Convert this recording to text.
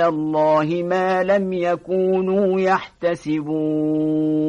من الله ما لم يكونوا يحتسبون